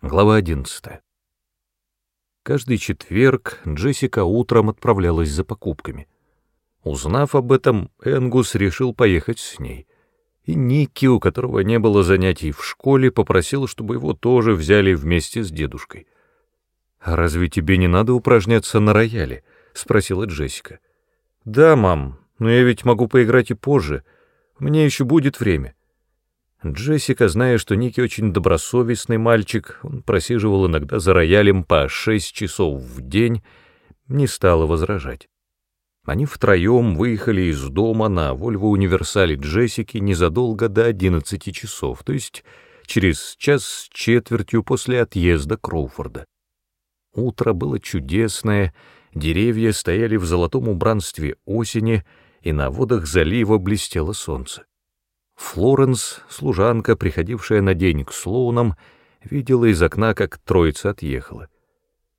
Глава 11. Каждый четверг Джессика утром отправлялась за покупками. Узнав об этом, Энгус решил поехать с ней. И Ники, у которого не было занятий в школе, попросил, чтобы его тоже взяли вместе с дедушкой. «А разве тебе не надо упражняться на рояле?» — спросила Джессика. «Да, мам, но я ведь могу поиграть и позже. Меня еще будет время». Джессика, зная, что Ники очень добросовестный мальчик, он просиживал иногда за роялем по шесть часов в день, не стала возражать. Они втроем выехали из дома на Вольво Универсале Джессики незадолго до одиннадцати часов, то есть через час с четвертью после отъезда Кроуфорда. Утро было чудесное, деревья стояли в золотом убранстве осени, и на водах залива блестело солнце. Флоренс, служанка, приходившая на день к Слоунам, видела из окна, как троица отъехала.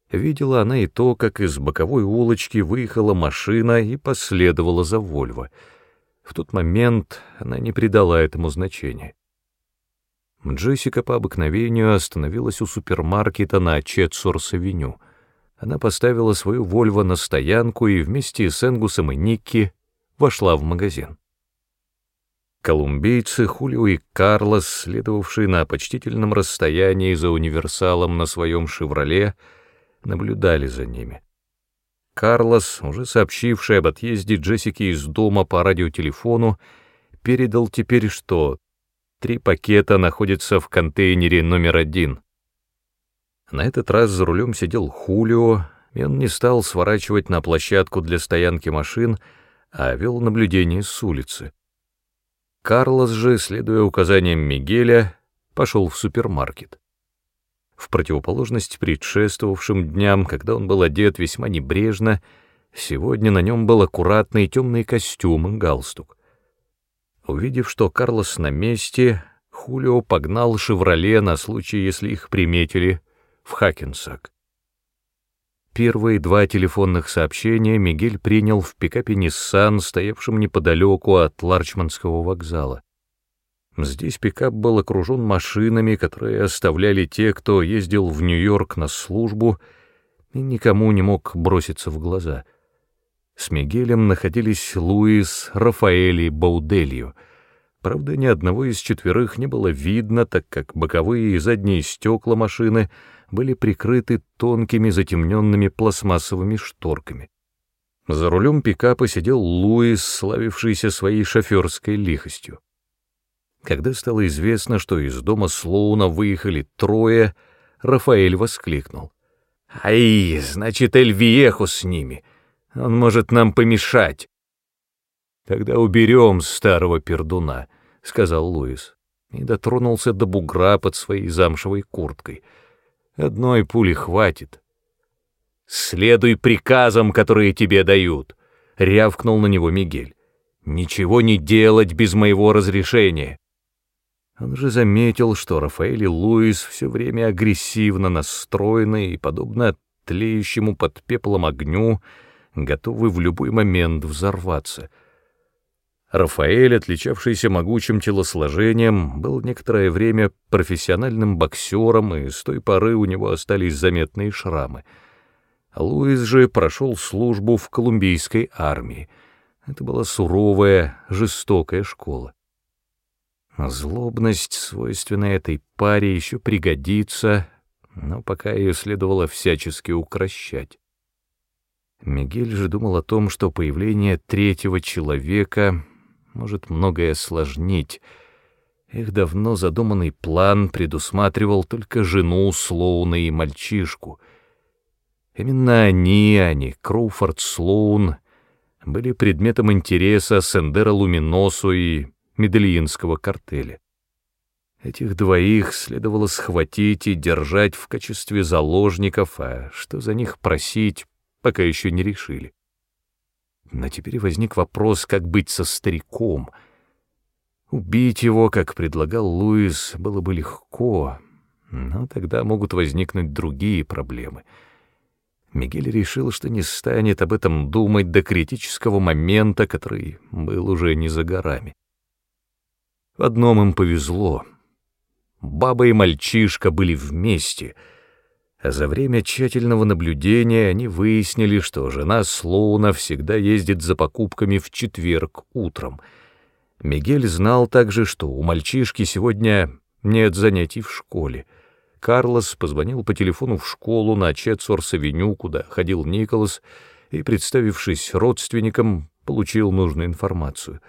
Видела она и то, как из боковой улочки выехала машина и последовала за Вольво. В тот момент она не придала этому значения. Джессика по обыкновению остановилась у супермаркета на Четсорс-авеню. Она поставила свою Вольво на стоянку и вместе с Энгусом и Никки вошла в магазин. Колумбийцы Хулио и Карлос, следовавшие на почтительном расстоянии за универсалом на своем «Шевроле», наблюдали за ними. Карлос, уже сообщивший об отъезде Джессики из дома по радиотелефону, передал теперь, что три пакета находятся в контейнере номер один. На этот раз за рулем сидел Хулио, и он не стал сворачивать на площадку для стоянки машин, а вел наблюдение с улицы. Карлос же, следуя указаниям Мигеля, пошел в супермаркет. В противоположность предшествовавшим дням, когда он был одет весьма небрежно, сегодня на нем был аккуратный темный костюм и галстук. Увидев, что Карлос на месте, Хулио погнал «Шевроле» на случай, если их приметили, в Хакенсак. Первые два телефонных сообщения Мигель принял в пикапе Nissan, стоявшем неподалеку от Ларчманского вокзала. Здесь пикап был окружен машинами, которые оставляли те, кто ездил в Нью-Йорк на службу, и никому не мог броситься в глаза. С Мигелем находились Луис, Рафаэль и Бауделью. Правда, ни одного из четверых не было видно, так как боковые и задние стекла машины — были прикрыты тонкими затемненными пластмассовыми шторками. За рулем пикапа сидел Луис, славившийся своей шоферской лихостью. Когда стало известно, что из дома Слоуна выехали трое, Рафаэль воскликнул. «Ай, значит, Эльвиеху с ними. Он может нам помешать». «Тогда уберем старого пердуна», — сказал Луис, и дотронулся до бугра под своей замшевой курткой — Одной пули хватит. «Следуй приказам, которые тебе дают», — рявкнул на него Мигель. «Ничего не делать без моего разрешения». Он же заметил, что Рафаэль и Луис все время агрессивно настроены и, подобно тлеющему под пеплом огню, готовы в любой момент взорваться — Рафаэль, отличавшийся могучим телосложением, был некоторое время профессиональным боксером, и с той поры у него остались заметные шрамы. Луис же прошел службу в колумбийской армии. Это была суровая, жестокая школа. Злобность, свойственная этой паре, еще пригодится, но пока ее следовало всячески укращать. Мигель же думал о том, что появление третьего человека может многое осложнить. Их давно задуманный план предусматривал только жену Слоуна и мальчишку. Именно они, а не Кроуфорд Слоун, были предметом интереса Сендера Луминосу и Медельинского картеля. Этих двоих следовало схватить и держать в качестве заложников, а что за них просить, пока еще не решили. Но теперь возник вопрос, как быть со стариком. Убить его, как предлагал Луис, было бы легко, но тогда могут возникнуть другие проблемы. Мигель решил, что не станет об этом думать до критического момента, который был уже не за горами. В одном им повезло. баба и мальчишка были вместе — а за время тщательного наблюдения они выяснили, что жена Слоуна всегда ездит за покупками в четверг утром. Мигель знал также, что у мальчишки сегодня нет занятий в школе. Карлос позвонил по телефону в школу на Четсорс-авеню, куда ходил Николас, и, представившись родственникам, получил нужную информацию.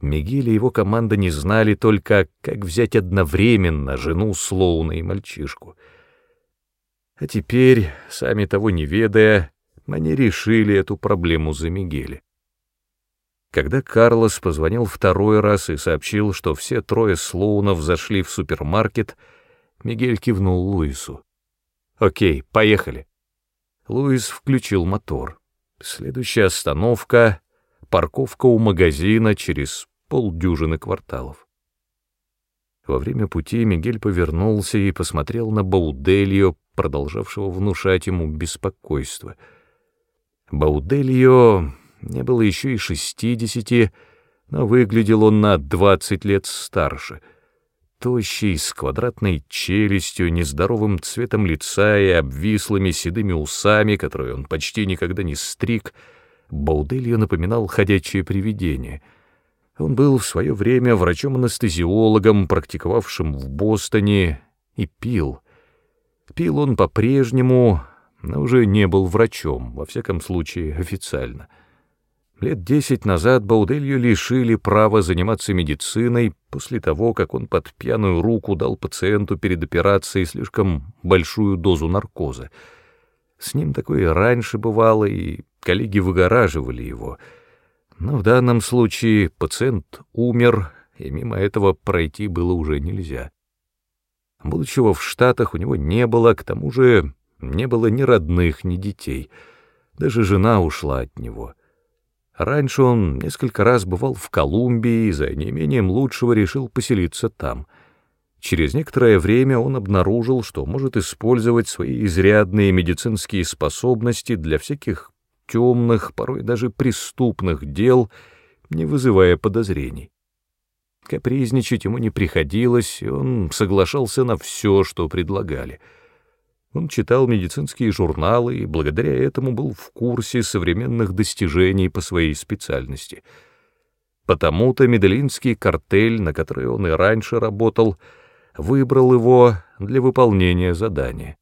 Мигель и его команда не знали только, как взять одновременно жену Слоуна и мальчишку — а теперь, сами того не ведая, они решили эту проблему за Мигеля. Когда Карлос позвонил второй раз и сообщил, что все трое Слоунов зашли в супермаркет, Мигель кивнул Луису. «Окей, поехали». Луис включил мотор. Следующая остановка — парковка у магазина через полдюжины кварталов. Во время пути Мигель повернулся и посмотрел на Баудельо, продолжавшего внушать ему беспокойство. Баудельо не было еще и шестидесяти, но выглядел он на двадцать лет старше. Тощий, с квадратной челюстью, нездоровым цветом лица и обвислыми седыми усами, которые он почти никогда не стриг, Баудельо напоминал ходячее привидение. Он был в свое время врачом-анестезиологом, практиковавшим в Бостоне, и пил — Пил он по-прежнему, но уже не был врачом, во всяком случае официально. Лет десять назад Бауделью лишили права заниматься медициной после того, как он под пьяную руку дал пациенту перед операцией слишком большую дозу наркоза. С ним такое раньше бывало, и коллеги выгораживали его. Но в данном случае пациент умер, и мимо этого пройти было уже нельзя. Будущего в Штатах у него не было, к тому же не было ни родных, ни детей. Даже жена ушла от него. Раньше он несколько раз бывал в Колумбии и за неимением лучшего решил поселиться там. Через некоторое время он обнаружил, что может использовать свои изрядные медицинские способности для всяких темных, порой даже преступных дел, не вызывая подозрений. Капризничать ему не приходилось, и он соглашался на все, что предлагали. Он читал медицинские журналы и благодаря этому был в курсе современных достижений по своей специальности. Потому-то Медellинский картель, на который он и раньше работал, выбрал его для выполнения задания.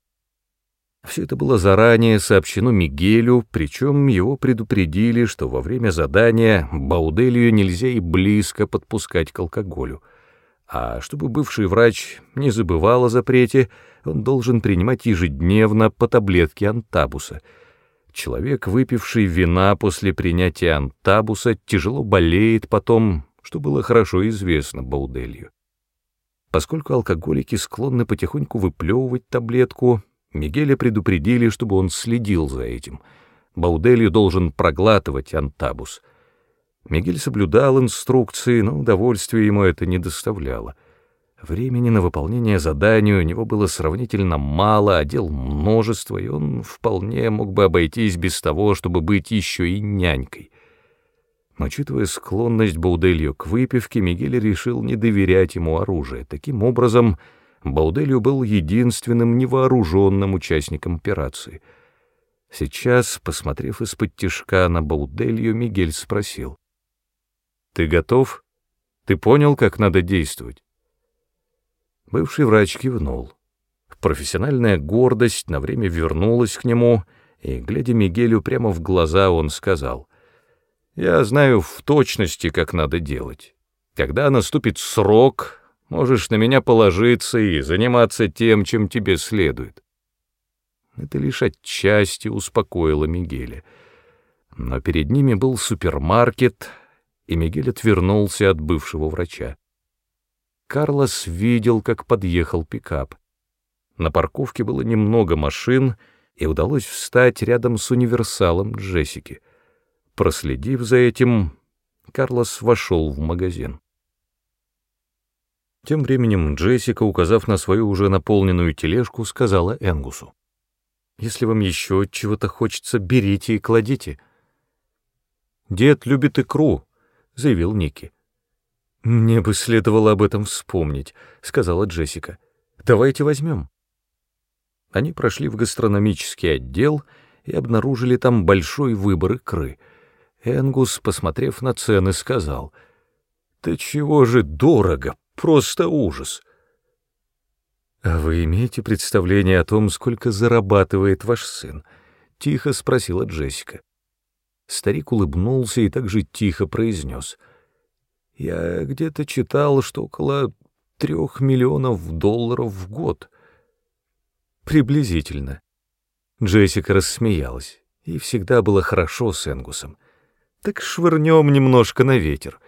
Все это было заранее сообщено Мигелю, причем его предупредили, что во время задания Бауделию нельзя и близко подпускать к алкоголю. А чтобы бывший врач не забывал о запрете, он должен принимать ежедневно по таблетке антабуса. Человек, выпивший вина после принятия антабуса, тяжело болеет потом, что было хорошо известно Бауделью. Поскольку алкоголики склонны потихоньку выплевывать таблетку, Мигеля предупредили, чтобы он следил за этим. Бауделью должен проглатывать антабус. Мигель соблюдал инструкции, но удовольствия ему это не доставляло. Времени на выполнение задания у него было сравнительно мало, а дел множество, и он вполне мог бы обойтись без того, чтобы быть еще и нянькой. Но, учитывая склонность Бауделью к выпивке, Мигель решил не доверять ему оружие. Таким образом, Бауделью был единственным невооруженным участником операции. Сейчас, посмотрев из-под тишка на Бауделью, Мигель спросил. «Ты готов? Ты понял, как надо действовать?» Бывший врач кивнул. Профессиональная гордость на время вернулась к нему, и, глядя Мигелю прямо в глаза, он сказал, «Я знаю в точности, как надо делать. Когда наступит срок, Можешь на меня положиться и заниматься тем, чем тебе следует. Это лишь отчасти успокоило Мигеля. Но перед ними был супермаркет, и Мигель отвернулся от бывшего врача. Карлос видел, как подъехал пикап. На парковке было немного машин, и удалось встать рядом с универсалом Джессики. Проследив за этим, Карлос вошел в магазин. Тем временем Джессика, указав на свою уже наполненную тележку, сказала Энгусу. «Если вам еще чего-то хочется, берите и кладите». «Дед любит икру», — заявил Ники. «Мне бы следовало об этом вспомнить», — сказала Джессика. «Давайте возьмем». Они прошли в гастрономический отдел и обнаружили там большой выбор икры. Энгус, посмотрев на цены, сказал, «Да чего же дорого, просто ужас!» «А вы имеете представление о том, сколько зарабатывает ваш сын?» — тихо спросила Джессика. Старик улыбнулся и также тихо произнес. «Я где-то читал, что около трех миллионов долларов в год». «Приблизительно». Джессика рассмеялась. И всегда было хорошо с Энгусом. «Так швырнем немножко на ветер»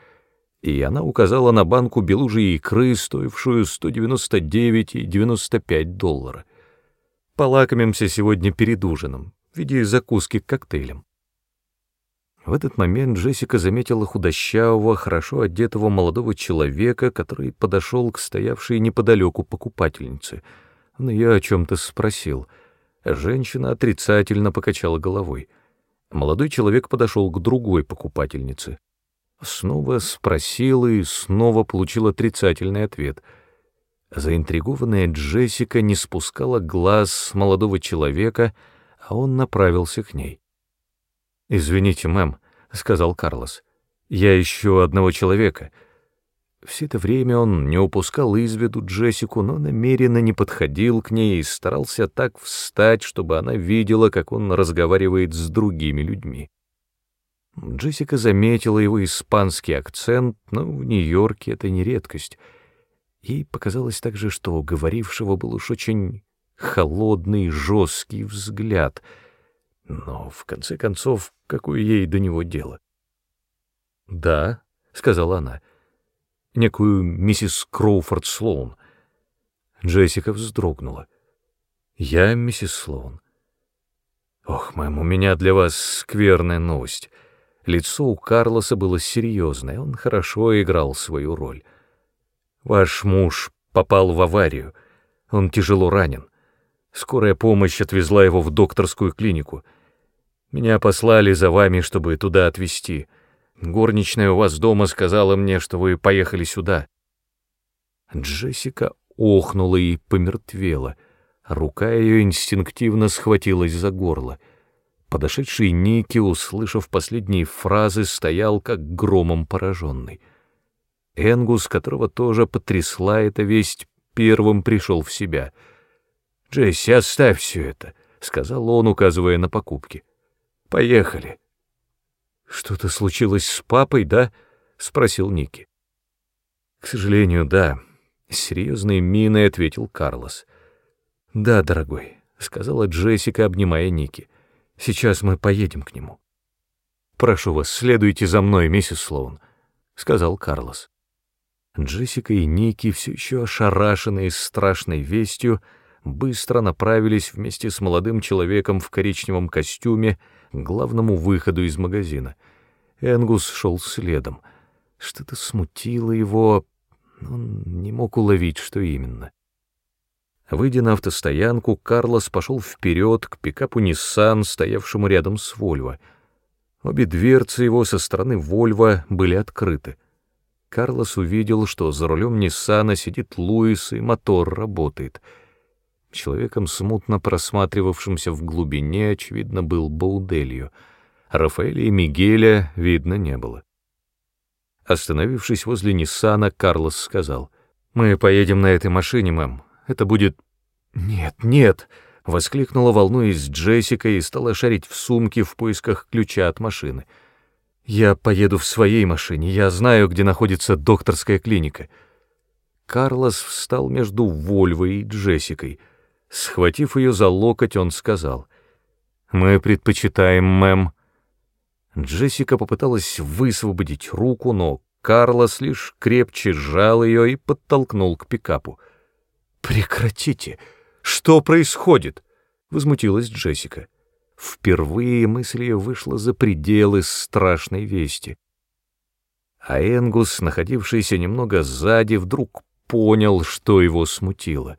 и она указала на банку белужьей икры, стоившую 199,95 доллара. Полакомимся сегодня перед ужином, в виде закуски к коктейлям. В этот момент Джессика заметила худощавого, хорошо одетого молодого человека, который подошел к стоявшей неподалеку покупательнице. Он ее о чем-то спросил. Женщина отрицательно покачала головой. Молодой человек подошел к другой покупательнице. Снова спросила и снова получил отрицательный ответ. Заинтригованная Джессика не спускала глаз с молодого человека, а он направился к ней. «Извините, мэм», — сказал Карлос, — «я ищу одного человека». Все это время он не упускал из виду Джессику, но намеренно не подходил к ней и старался так встать, чтобы она видела, как он разговаривает с другими людьми. Джессика заметила его испанский акцент, но в Нью-Йорке это не редкость. Ей показалось также, что у говорившего был уж очень холодный, жесткий взгляд. Но, в конце концов, какое ей до него дело? «Да», — сказала она, — «некую миссис Кроуфорд Слоун». Джессика вздрогнула. «Я миссис Слоун». «Ох, мэм, у меня для вас скверная новость». Лицо у Карлоса было серьезное, он хорошо играл свою роль. «Ваш муж попал в аварию, он тяжело ранен. Скорая помощь отвезла его в докторскую клинику. Меня послали за вами, чтобы туда отвезти. Горничная у вас дома сказала мне, что вы поехали сюда». Джессика охнула и помертвела. Рука ее инстинктивно схватилась за горло — Подошедший Ники, услышав последние фразы, стоял как громом пораженный. Энгус, которого тоже потрясла эта весть, первым пришел в себя. «Джесси, оставь все это», — сказал он, указывая на покупки. «Поехали». «Что-то случилось с папой, да?» — спросил Ники. «К сожалению, да», — с серьезной миной ответил Карлос. «Да, дорогой», — сказала Джессика, обнимая Ники. Сейчас мы поедем к нему. Прошу вас, следуйте за мной, миссис Слоун, сказал Карлос. Джессика и Ники, все еще ошарашенные страшной вестью, быстро направились вместе с молодым человеком в коричневом костюме к главному выходу из магазина. Энгус шел следом. Что-то смутило его, он не мог уловить, что именно. Выйдя на автостоянку, Карлос пошел вперед к пикапу Nissan, стоявшему рядом с Вольво. Обе дверцы его со стороны Вольво были открыты. Карлос увидел, что за рулем Ниссана сидит Луис, и мотор работает. Человеком, смутно просматривавшимся в глубине, очевидно, был Бауделью. Рафаэля и Мигеля видно не было. Остановившись возле Ниссана, Карлос сказал, «Мы поедем на этой машине, мэм. Это будет... Нет, нет, воскликнула волнуясь Джессика и стала шарить в сумке в поисках ключа от машины. Я поеду в своей машине, я знаю, где находится докторская клиника. Карлос встал между Вольвой и Джессикой. Схватив ее за локоть, он сказал, «Мы предпочитаем, мэм». Джессика попыталась высвободить руку, но Карлос лишь крепче сжал ее и подтолкнул к пикапу. «Прекратите! Что происходит?» — возмутилась Джессика. Впервые мысль ее вышла за пределы страшной вести. А Энгус, находившийся немного сзади, вдруг понял, что его смутило.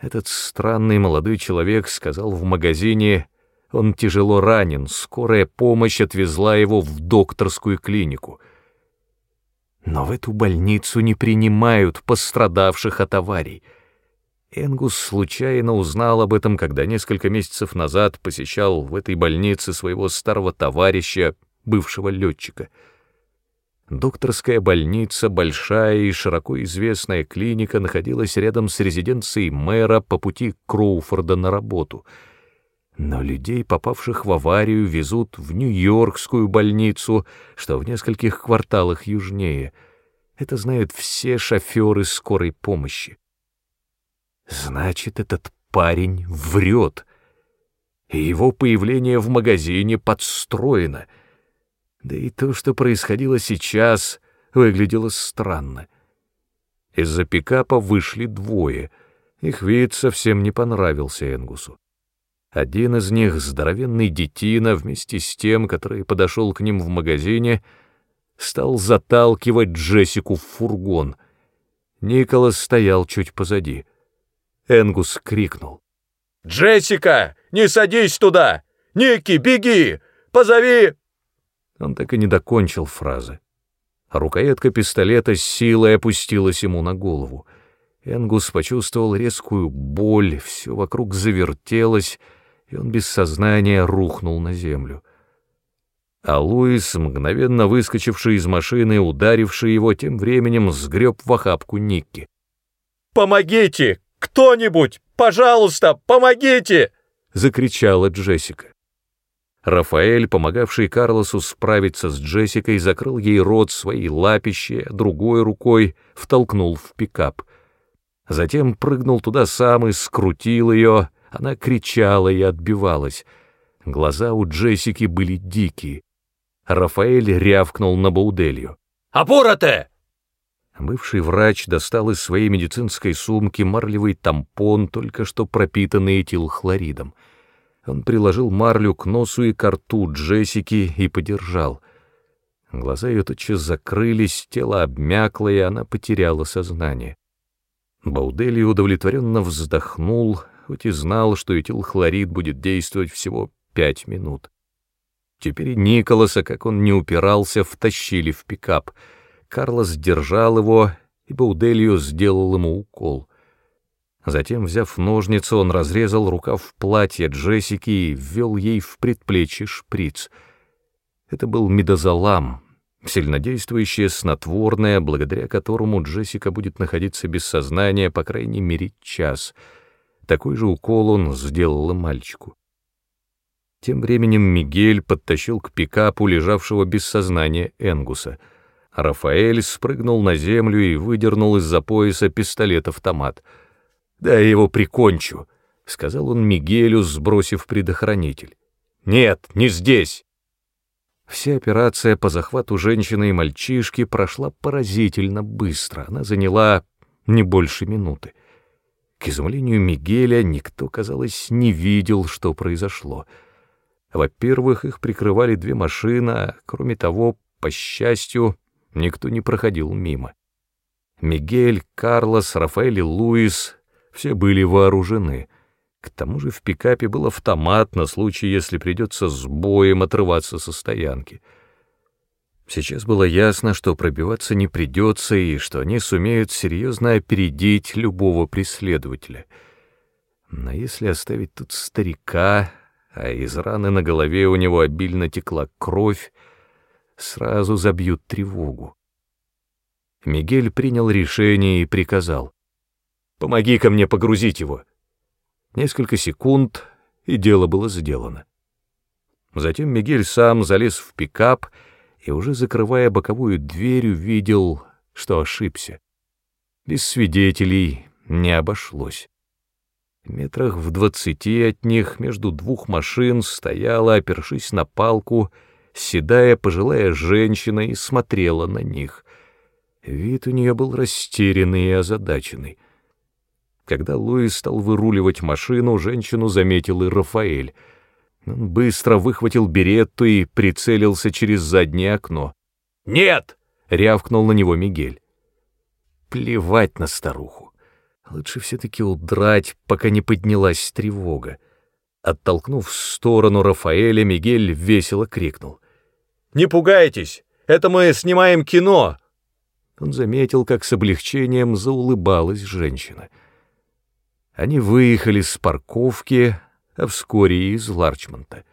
Этот странный молодой человек сказал в магазине, он тяжело ранен, скорая помощь отвезла его в докторскую клинику. Но в эту больницу не принимают пострадавших от аварий. Энгус случайно узнал об этом, когда несколько месяцев назад посещал в этой больнице своего старого товарища, бывшего летчика. Докторская больница, большая и широко известная клиника, находилась рядом с резиденцией мэра по пути Кроуфорда на работу. Но людей, попавших в аварию, везут в Нью-Йоркскую больницу, что в нескольких кварталах южнее. Это знают все шоферы скорой помощи. Значит, этот парень врет, и его появление в магазине подстроено. Да и то, что происходило сейчас, выглядело странно. Из-за пикапа вышли двое. Их вид совсем не понравился Энгусу. Один из них, здоровенный детина, вместе с тем, который подошел к ним в магазине, стал заталкивать Джессику в фургон. Николас стоял чуть позади. Энгус крикнул. «Джессика, не садись туда! Ники, беги! Позови!» Он так и не докончил фразы. Рукоятка пистолета с силой опустилась ему на голову. Энгус почувствовал резкую боль, все вокруг завертелось, и он без сознания рухнул на землю. А Луис, мгновенно выскочивший из машины, ударивший его, тем временем сгреб в охапку Никки. «Помогите! Кто-нибудь! Пожалуйста, помогите!» — закричала Джессика. Рафаэль, помогавший Карлосу справиться с Джессикой, закрыл ей рот своей лапищей, другой рукой втолкнул в пикап. Затем прыгнул туда сам и скрутил ее, она кричала и отбивалась. Глаза у Джессики были дикие. Рафаэль рявкнул на Бауделью. «Апорате!» Бывший врач достал из своей медицинской сумки марлевый тампон, только что пропитанный этилхлоридом. Он приложил марлю к носу и к рту Джессики и подержал. Глаза ее тотчас закрылись, тело обмякло, и она потеряла сознание. Баудели удовлетворенно вздохнул, хоть и знал, что этилхлорид будет действовать всего пять минут. Теперь Николаса, как он не упирался, втащили в пикап. Карлос держал его, и Бауделью сделал ему укол. Затем, взяв ножницу, он разрезал рукав платья Джессики и ввел ей в предплечье шприц. Это был медозолам, сильнодействующее снотворное, благодаря которому Джессика будет находиться без сознания по крайней мере час. Такой же укол он сделал и мальчику. Тем временем Мигель подтащил к пикапу лежавшего без сознания Энгуса. Рафаэль спрыгнул на землю и выдернул из-за пояса пистолет-автомат — «Да я его прикончу», — сказал он Мигелю, сбросив предохранитель. «Нет, не здесь». Вся операция по захвату женщины и мальчишки прошла поразительно быстро. Она заняла не больше минуты. К изумлению Мигеля никто, казалось, не видел, что произошло. Во-первых, их прикрывали две машины, а кроме того, по счастью, никто не проходил мимо. Мигель, Карлос, Рафаэль и Луис все были вооружены. К тому же в пикапе был автомат на случай, если придется с боем отрываться со стоянки. Сейчас было ясно, что пробиваться не придется и что они сумеют серьезно опередить любого преследователя. Но если оставить тут старика, а из раны на голове у него обильно текла кровь, сразу забьют тревогу. Мигель принял решение и приказал. Помоги-ка мне погрузить его. Несколько секунд, и дело было сделано. Затем Мигель сам залез в пикап и, уже закрывая боковую дверь, увидел, что ошибся. Без свидетелей не обошлось. Метрах в двадцати от них между двух машин стояла, опершись на палку, седая пожилая женщина и смотрела на них. Вид у нее был растерянный и озадаченный. Когда Луис стал выруливать машину, женщину заметил и Рафаэль. Он быстро выхватил беретту и прицелился через заднее окно. «Нет!» — рявкнул на него Мигель. Плевать на старуху. Лучше все-таки удрать, пока не поднялась тревога. Оттолкнув в сторону Рафаэля, Мигель весело крикнул. «Не пугайтесь! Это мы снимаем кино!» Он заметил, как с облегчением заулыбалась женщина. Они выехали с парковки, а вскоре и из Ларчмонта.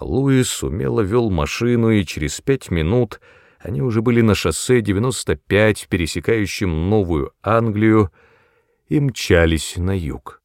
Луис умело вел машину, и через пять минут они уже были на шоссе 95, пересекающем Новую Англию, и мчались на юг.